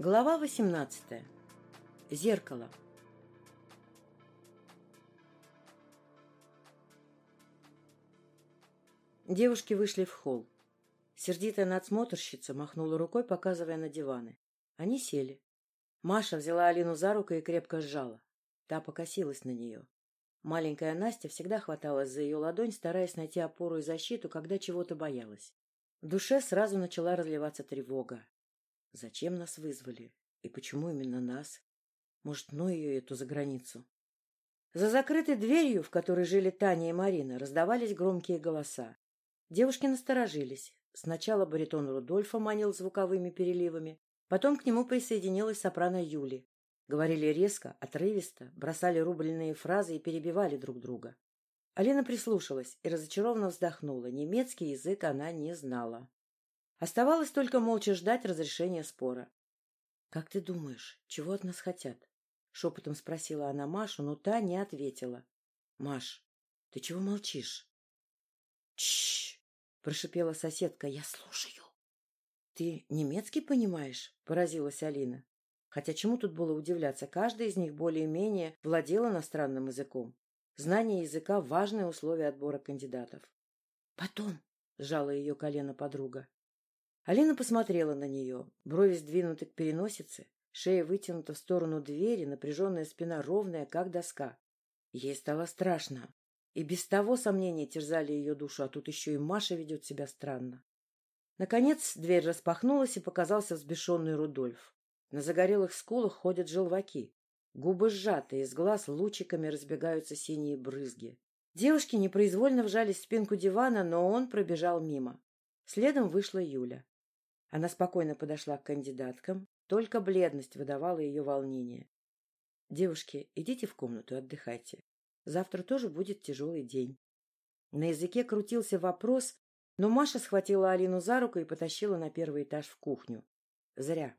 Глава 18. Зеркало. Девушки вышли в холл. Сердитая надсмотрщица махнула рукой, показывая на диваны. Они сели. Маша взяла Алину за руку и крепко сжала. Та покосилась на нее. Маленькая Настя всегда хваталась за ее ладонь, стараясь найти опору и защиту, когда чего-то боялась. В душе сразу начала разливаться тревога. Зачем нас вызвали? И почему именно нас? Может, ну ее эту за границу? За закрытой дверью, в которой жили Таня и Марина, раздавались громкие голоса. Девушки насторожились. Сначала баритон Рудольфа манил звуковыми переливами, потом к нему присоединилась сопрано Юли. Говорили резко, отрывисто, бросали рубленные фразы и перебивали друг друга. Алина прислушалась и разочарованно вздохнула. Немецкий язык она не знала. Оставалось только молча ждать разрешения спора. — Как ты думаешь, чего от нас хотят? — шепотом спросила она Машу, но та не ответила. — Маш, ты чего молчишь? — Чш! — прошипела соседка. — Я слушаю. — Ты немецкий понимаешь? — поразилась Алина. Хотя чему тут было удивляться? Каждая из них более-менее владела иностранным языком. Знание языка — важное условие отбора кандидатов. — Потом, — сжала ее колено подруга, Алина посмотрела на нее. Брови сдвинуты к переносице, шея вытянута в сторону двери, напряженная спина ровная, как доска. Ей стало страшно. И без того сомнения терзали ее душу, а тут еще и Маша ведет себя странно. Наконец дверь распахнулась, и показался взбешенный Рудольф. На загорелых скулах ходят желваки. Губы сжаты, из глаз лучиками разбегаются синие брызги. Девушки непроизвольно вжались в спинку дивана, но он пробежал мимо. Следом вышла Юля. Она спокойно подошла к кандидаткам, только бледность выдавала ее волнение. — Девушки, идите в комнату, отдыхайте. Завтра тоже будет тяжелый день. На языке крутился вопрос, но Маша схватила Алину за руку и потащила на первый этаж в кухню. Зря.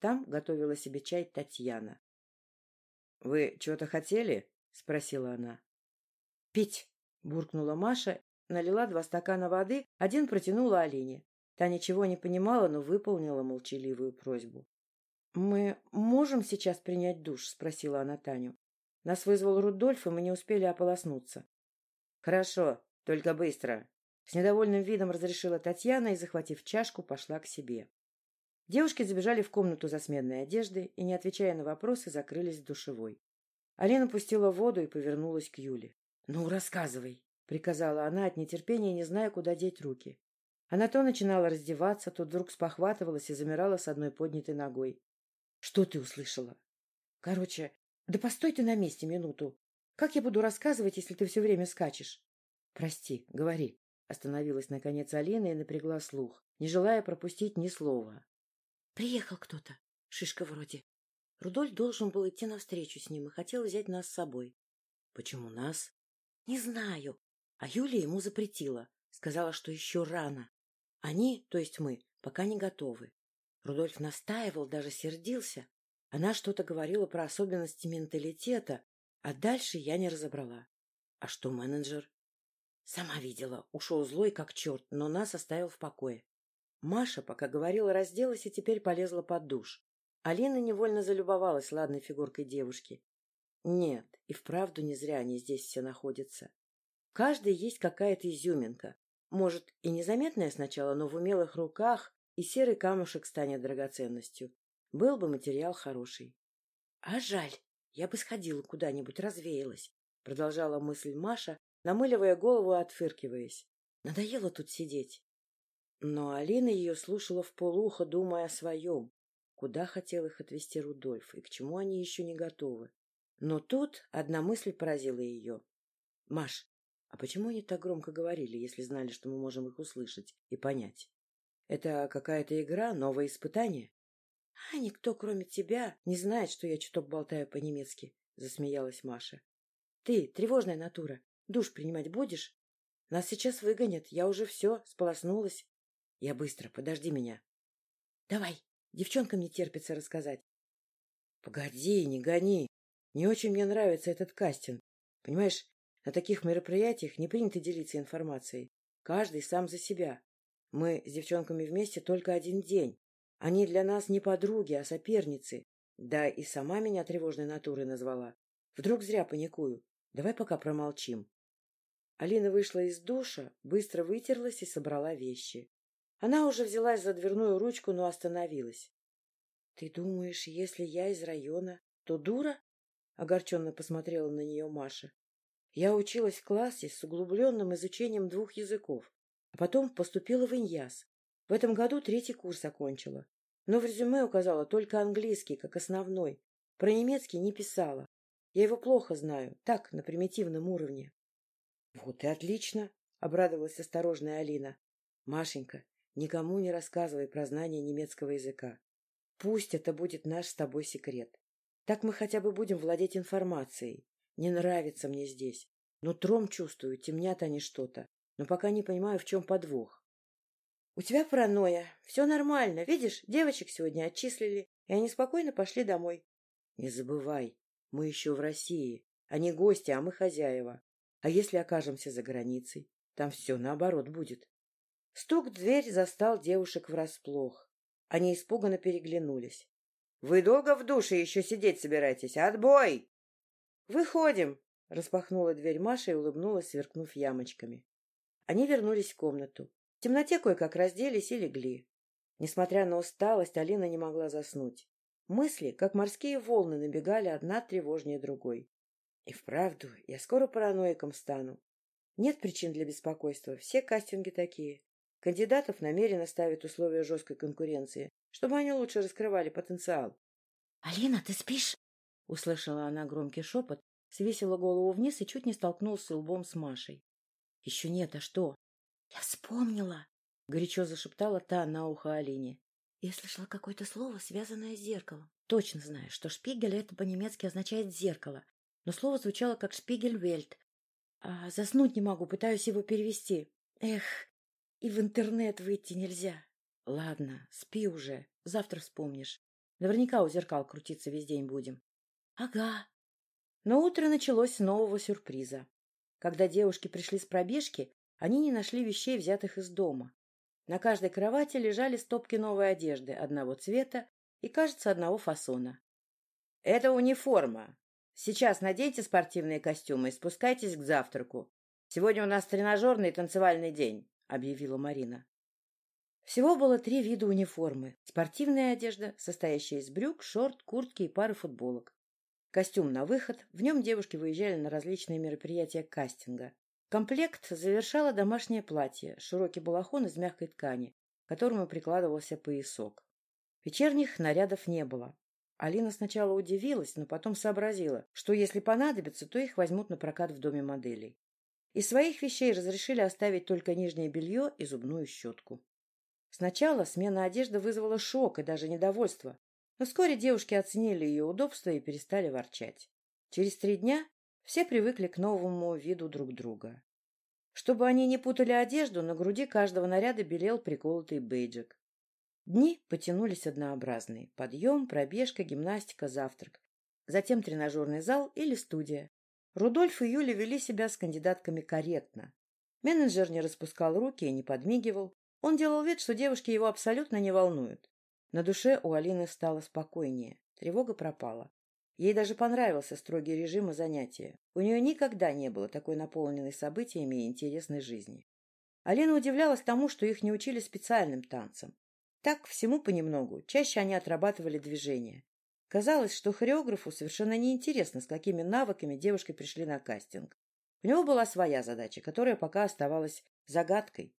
Там готовила себе чай Татьяна. — Вы чего-то хотели? — спросила она. — Пить! — буркнула Маша, налила два стакана воды, один протянула Алине. Та ничего не понимала, но выполнила молчаливую просьбу. — Мы можем сейчас принять душ? — спросила она Таню. Нас вызвал Рудольф, и мы не успели ополоснуться. — Хорошо, только быстро. С недовольным видом разрешила Татьяна и, захватив чашку, пошла к себе. Девушки забежали в комнату за сменной одеждой и, не отвечая на вопросы, закрылись в душевой. Алина пустила воду и повернулась к Юле. — Ну, рассказывай, — приказала она от нетерпения, не зная, куда деть руки. Она то начинала раздеваться, то вдруг спохватывалась и замирала с одной поднятой ногой. — Что ты услышала? — Короче, да постой ты на месте минуту. Как я буду рассказывать, если ты все время скачешь? — Прости, говори. Остановилась, наконец, Алина и напрягла слух, не желая пропустить ни слова. — Приехал кто-то. Шишка вроде. Рудольф должен был идти навстречу с ним и хотел взять нас с собой. — Почему нас? — Не знаю. А Юлия ему запретила. Сказала, что еще рано. Они, то есть мы, пока не готовы. Рудольф настаивал, даже сердился. Она что-то говорила про особенности менталитета, а дальше я не разобрала. А что менеджер? Сама видела, ушел злой как черт, но нас оставил в покое. Маша, пока говорила, разделась и теперь полезла под душ. Алина невольно залюбовалась ладной фигуркой девушки. Нет, и вправду не зря они здесь все находятся. В каждой есть какая-то изюминка, может, и незаметная сначала, но в умелых руках и серый камушек станет драгоценностью. Был бы материал хороший. — А жаль, я бы сходила куда-нибудь, развеялась, — продолжала мысль Маша, намыливая голову и отфыркиваясь. Надоело тут сидеть. Но Алина ее слушала в полухо, думая о своем. Куда хотел их отвезти Рудольф и к чему они еще не готовы. Но тут одна мысль поразила ее. — Маш, а почему они так громко говорили, если знали, что мы можем их услышать и понять? Это какая-то игра, новое испытание? — А никто, кроме тебя, не знает, что я чуток болтаю по-немецки, — засмеялась Маша. — Ты, тревожная натура, душ принимать будешь? Нас сейчас выгонят, я уже все, сполоснулась. — Я быстро, подожди меня. — Давай, девчонкам не терпится рассказать. — Погоди, не гони. Не очень мне нравится этот кастинг. Понимаешь, на таких мероприятиях не принято делиться информацией. Каждый сам за себя. Мы с девчонками вместе только один день. Они для нас не подруги, а соперницы. Да и сама меня тревожной натурой назвала. Вдруг зря паникую. Давай пока промолчим. Алина вышла из душа, быстро вытерлась и собрала вещи. Она уже взялась за дверную ручку, но остановилась. — Ты думаешь, если я из района, то дура? — огорченно посмотрела на нее Маша. — Я училась в классе с углубленным изучением двух языков, а потом поступила в Иньяс. В этом году третий курс окончила. Но в резюме указала только английский, как основной. Про немецкий не писала. Я его плохо знаю, так, на примитивном уровне. — Вот и отлично, — обрадовалась осторожная Алина. — Машенька, никому не рассказывай про знание немецкого языка. Пусть это будет наш с тобой секрет. Так мы хотя бы будем владеть информацией. Не нравится мне здесь. Нутром чувствую, темнят они что-то, но пока не понимаю, в чем подвох. — У тебя паранойя. Все нормально. Видишь, девочек сегодня отчислили, и они спокойно пошли домой. — Не забывай, мы еще в России. Они гости, а мы хозяева. А если окажемся за границей? Там все наоборот будет. Стук в дверь застал девушек врасплох. Они испуганно переглянулись. — Вы долго в душе еще сидеть собираетесь? Отбой! — Выходим! — распахнула дверь Маша и улыбнулась, сверкнув ямочками. Они вернулись в комнату. В темноте кое-как разделись и легли. Несмотря на усталость, Алина не могла заснуть. Мысли, как морские волны, набегали одна тревожнее другой. И вправду, я скоро параноиком стану. Нет причин для беспокойства, все кастинги такие. Кандидатов намеренно ставят условия жесткой конкуренции, чтобы они лучше раскрывали потенциал. — Алина, ты спишь? — услышала она громкий шепот, свесила голову вниз и чуть не столкнулась лбом с Машей. — Еще нет, а что? — Я вспомнила! — горячо зашептала та на ухо Алине. Я слышала какое-то слово, связанное с зеркалом. Точно знаю, что шпигель это по-немецки означает «зеркало», но слово звучало как «шпигельвельт». А заснуть не могу, пытаюсь его перевести. Эх, и в интернет выйти нельзя. Ладно, спи уже, завтра вспомнишь. Наверняка у зеркал крутиться весь день будем. Ага. Но утро началось с нового сюрприза. Когда девушки пришли с пробежки, они не нашли вещей, взятых из дома. На каждой кровати лежали стопки новой одежды одного цвета и, кажется, одного фасона. — Это униформа, Сейчас наденьте спортивные костюмы и спускайтесь к завтраку. Сегодня у нас тренажерный и танцевальный день, — объявила Марина. Всего было три вида униформы. Спортивная одежда, состоящая из брюк, шорт, куртки и пары футболок. Костюм на выход. В нем девушки выезжали на различные мероприятия кастинга. Комплект завершало домашнее платье, широкий балахон из мягкой ткани, к которому прикладывался поясок. Вечерних нарядов не было. Алина сначала удивилась, но потом сообразила, что если понадобится, то их возьмут на прокат в доме моделей. Из своих вещей разрешили оставить только нижнее белье и зубную щетку. Сначала смена одежды вызвала шок и даже недовольство, вскоре девушки оценили ее удобство и перестали ворчать. Через три дня все привыкли к новому виду друг друга. Чтобы они не путали одежду, на груди каждого наряда белел приколотый бейджик. Дни потянулись однообразные. Подъем, пробежка, гимнастика, завтрак. Затем тренажерный зал или студия. Рудольф и Юля вели себя с кандидатками корректно. Менеджер не распускал руки и не подмигивал. Он делал вид, что девушки его абсолютно не волнуют. На душе у Алины стало спокойнее. Тревога пропала. Ей даже понравился строгий режим и занятия. У нее никогда не было такой наполненной событиями и интересной жизни. Алина удивлялась тому, что их не учили специальным танцам. Так, всему понемногу, чаще они отрабатывали движения. Казалось, что хореографу совершенно неинтересно, с какими навыками девушки пришли на кастинг. У него была своя задача, которая пока оставалась загадкой.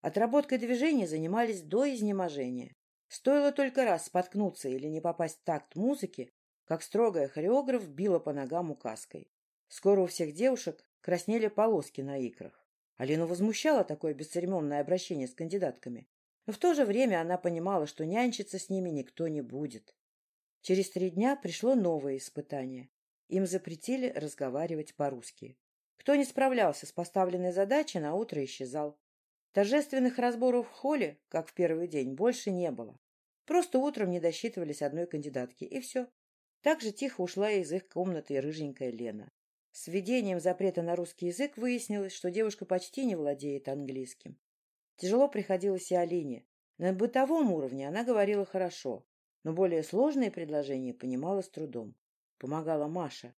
Отработкой движений занимались до изнеможения. Стоило только раз споткнуться или не попасть в такт музыки, как строгая хореограф била по ногам указкой. Скоро у всех девушек краснели полоски на икрах. Алину возмущало такое бесцеремонное обращение с кандидатками. Но в то же время она понимала, что нянчиться с ними никто не будет. Через три дня пришло новое испытание. Им запретили разговаривать по-русски. Кто не справлялся с поставленной задачей, на утро исчезал. Торжественных разборов в холле, как в первый день, больше не было. Просто утром не досчитывались одной кандидатки, и все. Так же тихо ушла из их комнаты рыженькая Лена. С введением запрета на русский язык выяснилось, что девушка почти не владеет английским. Тяжело приходилось и Алине. На бытовом уровне она говорила хорошо, но более сложные предложения понимала с трудом. Помогала Маша.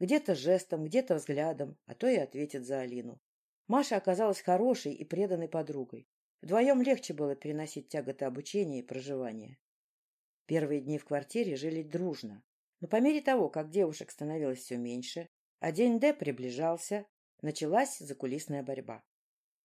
Где-то жестом, где-то взглядом, а то и ответит за Алину. Маша оказалась хорошей и преданной подругой. Вдвоем легче было переносить тяготы обучения и проживания. Первые дни в квартире жили дружно, но по мере того, как девушек становилось все меньше, а день Д приближался, началась закулисная борьба.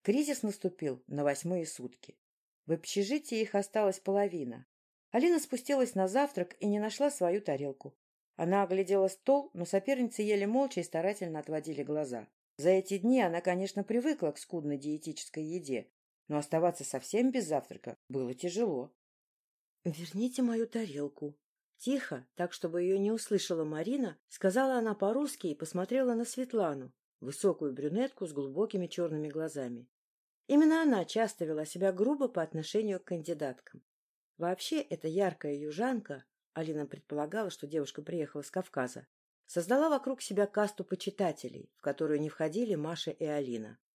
Кризис наступил на восьмые сутки. В общежитии их осталась половина. Алина спустилась на завтрак и не нашла свою тарелку. Она оглядела стол, но соперницы ели молча и старательно отводили глаза. За эти дни она, конечно, привыкла к скудной диетической еде, но оставаться совсем без завтрака было тяжело. — Верните мою тарелку. Тихо, так, чтобы ее не услышала Марина, сказала она по-русски и посмотрела на Светлану, высокую брюнетку с глубокими черными глазами. Именно она часто вела себя грубо по отношению к кандидаткам. Вообще, эта яркая южанка, Алина предполагала, что девушка приехала с Кавказа, создала вокруг себя касту почитателей, в которую не входили Маша и Алина. —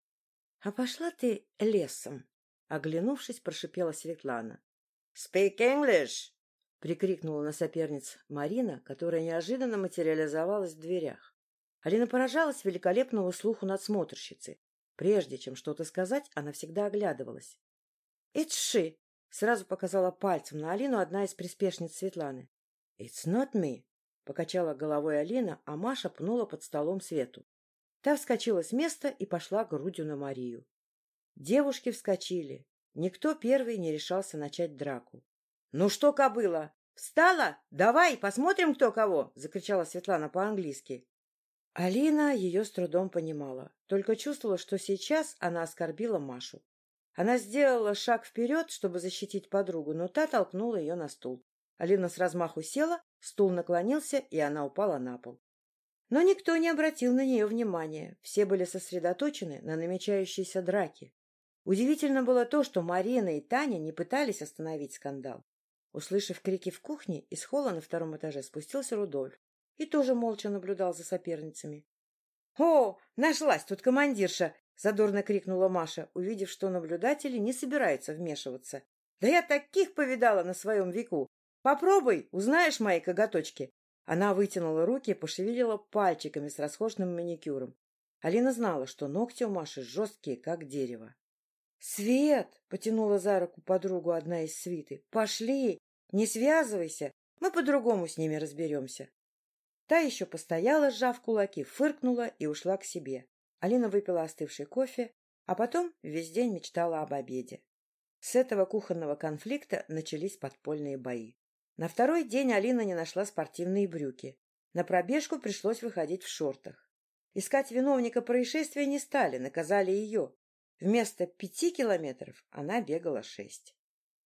А пошла ты лесом! — оглянувшись, прошипела Светлана. — Speak English! — прикрикнула на соперниц Марина, которая неожиданно материализовалась в дверях. Алина поражалась великолепному слуху надсмотрщицы. Прежде чем что-то сказать, она всегда оглядывалась. — It's she! — сразу показала пальцем на Алину одна из приспешниц Светланы. — It's not me! — покачала головой Алина, а Маша пнула под столом Свету. Та вскочила с места и пошла грудью на Марию. Девушки вскочили. Никто первый не решался начать драку. — Ну что, кобыла, встала? Давай, посмотрим, кто кого! — закричала Светлана по-английски. Алина ее с трудом понимала, только чувствовала, что сейчас она оскорбила Машу. Она сделала шаг вперед, чтобы защитить подругу, но та толкнула ее на стул. Алина с размаху села, стул наклонился, и она упала на пол. Но никто не обратил на нее внимания, все были сосредоточены на намечающейся драке. Удивительно было то, что Марина и Таня не пытались остановить скандал. Услышав крики в кухне, из холла на втором этаже спустился Рудольф и тоже молча наблюдал за соперницами. — О, нашлась тут командирша! — задорно крикнула Маша, увидев, что наблюдатели не собираются вмешиваться. — Да я таких повидала на своем веку! Попробуй, узнаешь мои коготочки. Она вытянула руки и пошевелила пальчиками с расхожным маникюром. Алина знала, что ногти у Маши жесткие, как дерево. — Свет! — потянула за руку подругу одна из свиты. — Пошли! Не связывайся! Мы по-другому с ними разберемся. Та еще постояла, сжав кулаки, фыркнула и ушла к себе. Алина выпила остывший кофе, а потом весь день мечтала об обеде. С этого кухонного конфликта начались подпольные бои. На второй день Алина не нашла спортивные брюки. На пробежку пришлось выходить в шортах. Искать виновника происшествия не стали, наказали ее. Вместо пяти километров она бегала шесть.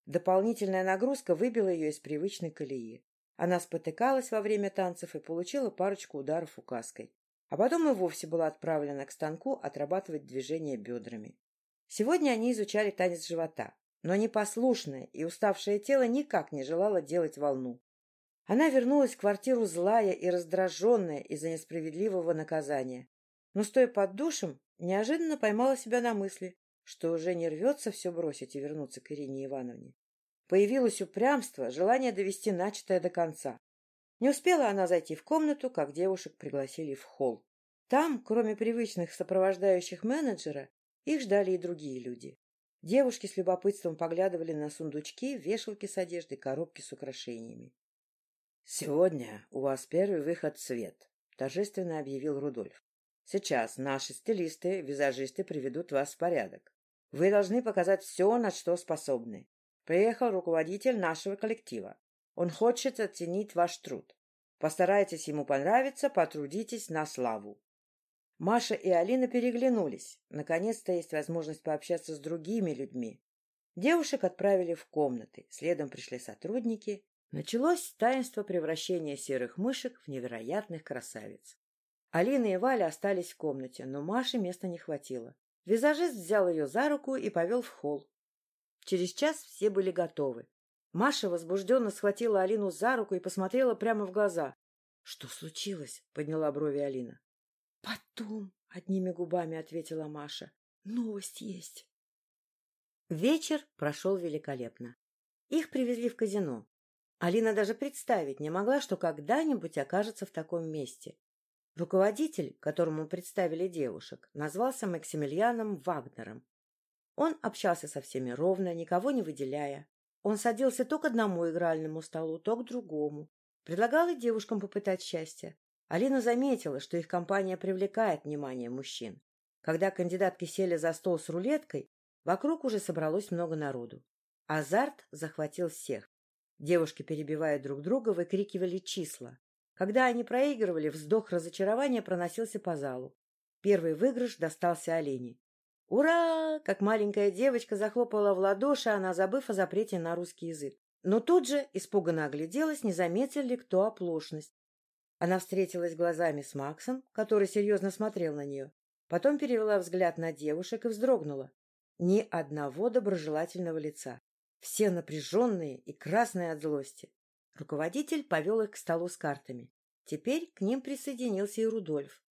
Дополнительная нагрузка выбила ее из привычной колеи. Она спотыкалась во время танцев и получила парочку ударов указкой. А потом и вовсе была отправлена к станку отрабатывать движения бедрами. Сегодня они изучали танец живота но непослушное и уставшее тело никак не желало делать волну. Она вернулась в квартиру злая и раздраженная из-за несправедливого наказания. Но, стоя под душем, неожиданно поймала себя на мысли, что уже не рвется все бросить и вернуться к Ирине Ивановне. Появилось упрямство, желание довести начатое до конца. Не успела она зайти в комнату, как девушек пригласили в холл. Там, кроме привычных сопровождающих менеджера, их ждали и другие люди. Девушки с любопытством поглядывали на сундучки, вешалки с одеждой, коробки с украшениями. — Сегодня у вас первый выход в свет, — торжественно объявил Рудольф. — Сейчас наши стилисты, визажисты приведут вас в порядок. Вы должны показать все, на что способны. Приехал руководитель нашего коллектива. Он хочет оценить ваш труд. Постарайтесь ему понравиться, потрудитесь на славу. Маша и Алина переглянулись. Наконец-то есть возможность пообщаться с другими людьми. Девушек отправили в комнаты, следом пришли сотрудники. Началось таинство превращения серых мышек в невероятных красавиц. Алина и Валя остались в комнате, но Маше места не хватило. Визажист взял ее за руку и повел в холл. Через час все были готовы. Маша возбужденно схватила Алину за руку и посмотрела прямо в глаза. — Что случилось? — подняла брови Алина. — Потом, — одними губами ответила Маша, — новость есть. Вечер прошел великолепно. Их привезли в казино. Алина даже представить не могла, что когда-нибудь окажется в таком месте. Руководитель, которому представили девушек, назвался Максимилианом Вагнером. Он общался со всеми ровно, никого не выделяя. Он садился то к одному игральному столу, то к другому. Предлагал и девушкам попытать счастье. Алина заметила, что их компания привлекает внимание мужчин. Когда кандидатки сели за стол с рулеткой, вокруг уже собралось много народу. Азарт захватил всех. Девушки, перебивая друг друга, выкрикивали числа. Когда они проигрывали, вздох разочарования проносился по залу. Первый выигрыш достался Олене. «Ура!» Как маленькая девочка захлопала в ладоши, она забыв о запрете на русский язык. Но тут же испуганно огляделась, не заметил ли кто оплошность. Она встретилась глазами с Максом, который серьезно смотрел на нее. Потом перевела взгляд на девушек и вздрогнула. Ни одного доброжелательного лица. Все напряженные и красные от злости. Руководитель повел их к столу с картами. Теперь к ним присоединился и Рудольф.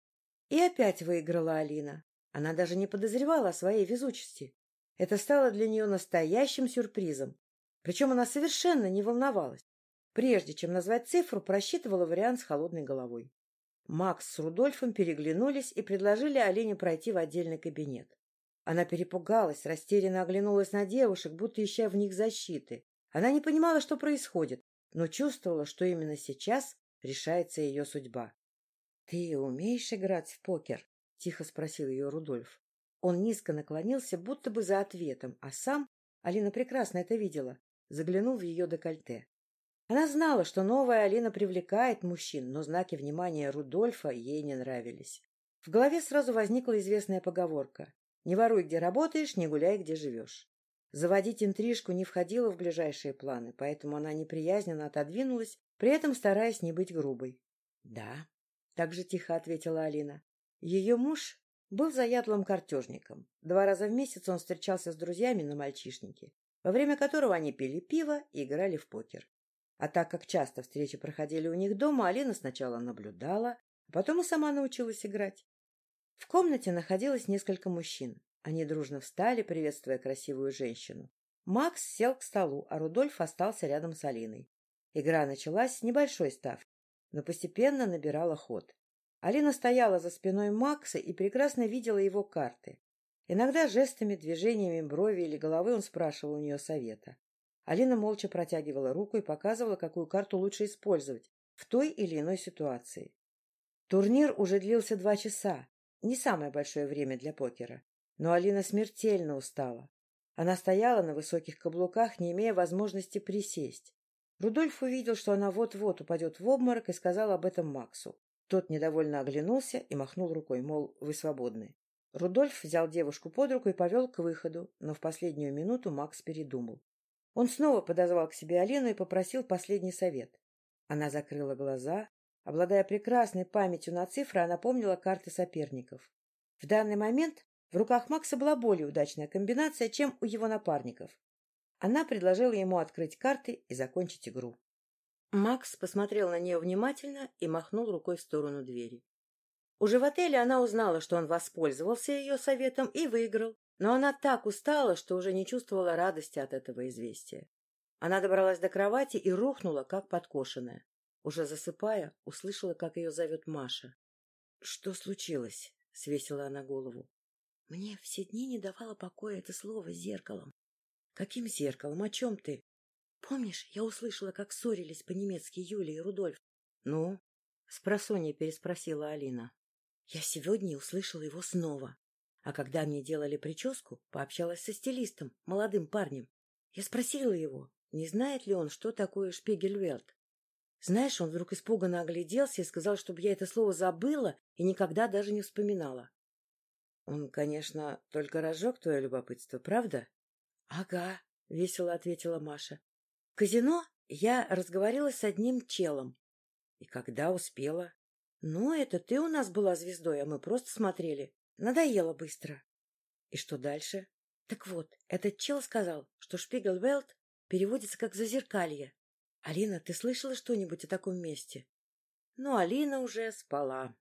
И опять выиграла Алина. Она даже не подозревала о своей везучести. Это стало для нее настоящим сюрпризом. Причем она совершенно не волновалась. Прежде чем назвать цифру, просчитывала вариант с холодной головой. Макс с Рудольфом переглянулись и предложили Алине пройти в отдельный кабинет. Она перепугалась, растерянно оглянулась на девушек, будто ища в них защиты. Она не понимала, что происходит, но чувствовала, что именно сейчас решается ее судьба. — Ты умеешь играть в покер? — тихо спросил ее Рудольф. Он низко наклонился, будто бы за ответом, а сам, Алина прекрасно это видела, заглянул в ее декольте. Она знала, что новая Алина привлекает мужчин, но знаки внимания Рудольфа ей не нравились. В голове сразу возникла известная поговорка «Не воруй, где работаешь, не гуляй, где живешь». Заводить интрижку не входило в ближайшие планы, поэтому она неприязненно отодвинулась, при этом стараясь не быть грубой. — Да, — так же тихо ответила Алина. Ее муж был заядлым картежником. Два раза в месяц он встречался с друзьями на мальчишнике, во время которого они пили пиво и играли в покер. А так как часто встречи проходили у них дома, Алина сначала наблюдала, а потом и сама научилась играть. В комнате находилось несколько мужчин. Они дружно встали, приветствуя красивую женщину. Макс сел к столу, а Рудольф остался рядом с Алиной. Игра началась с небольшой ставки, но постепенно набирала ход. Алина стояла за спиной Макса и прекрасно видела его карты. Иногда жестами, движениями брови или головы он спрашивал у нее совета. Алина молча протягивала руку и показывала, какую карту лучше использовать в той или иной ситуации. Турнир уже длился два часа. Не самое большое время для покера. Но Алина смертельно устала. Она стояла на высоких каблуках, не имея возможности присесть. Рудольф увидел, что она вот-вот упадет в обморок, и сказал об этом Максу. Тот недовольно оглянулся и махнул рукой, мол, вы свободны. Рудольф взял девушку под руку и повел к выходу, но в последнюю минуту Макс передумал. Он снова подозвал к себе Алину и попросил последний совет. Она закрыла глаза. Обладая прекрасной памятью на цифры, она помнила карты соперников. В данный момент в руках Макса была более удачная комбинация, чем у его напарников. Она предложила ему открыть карты и закончить игру. Макс посмотрел на нее внимательно и махнул рукой в сторону двери. Уже в отеле она узнала, что он воспользовался ее советом и выиграл. Но она так устала, что уже не чувствовала радости от этого известия. Она добралась до кровати и рухнула, как подкошенная. Уже засыпая, услышала, как ее зовет Маша. — Что случилось? — свесила она голову. — Мне все дни не давало покоя это слово «зеркалом». — Каким зеркалом? О чем ты? — Помнишь, я услышала, как ссорились по-немецки Юлия и Рудольф? — Ну? — спросонья переспросила Алина. — Я сегодня услышала его снова. А когда мне делали прическу, пообщалась со стилистом, молодым парнем. Я спросила его, не знает ли он, что такое Шпигельвелт. Знаешь, он вдруг испуганно огляделся и сказал, чтобы я это слово забыла и никогда даже не вспоминала. Он, конечно, только разжег твое любопытство, правда? — Ага, — весело ответила Маша. — В казино я разговаривала с одним челом. — И когда успела? — Ну, это ты у нас была звездой, а мы просто смотрели. Надоело быстро. И что дальше? Так вот, этот чел сказал, что Шпигельвелт переводится как «зазеркалье». Алина, ты слышала что-нибудь о таком месте? Но Алина уже спала.